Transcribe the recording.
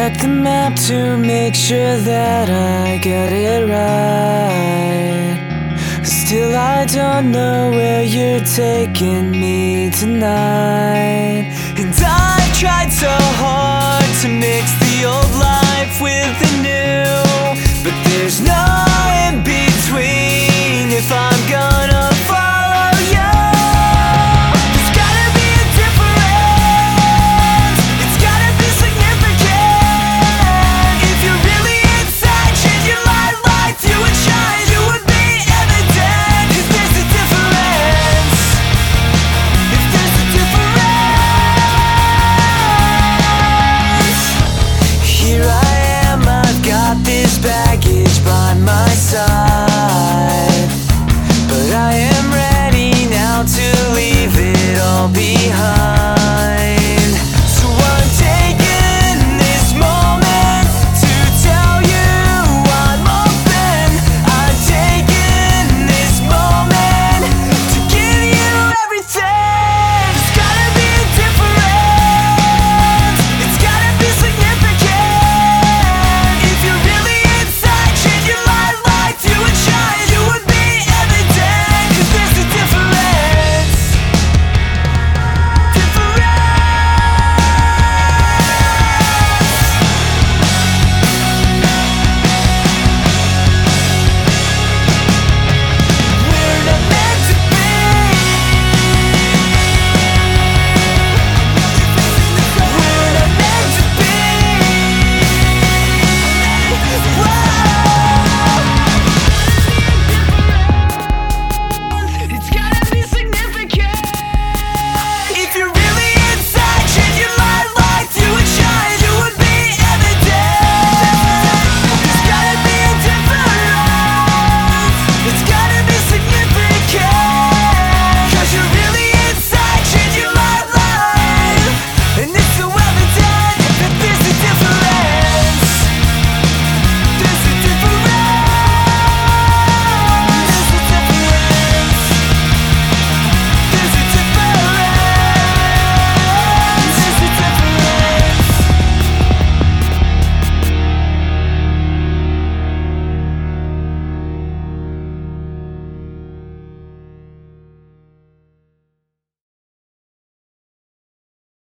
check the map to make sure that I get it right. Still, I don't know where you're taking me tonight.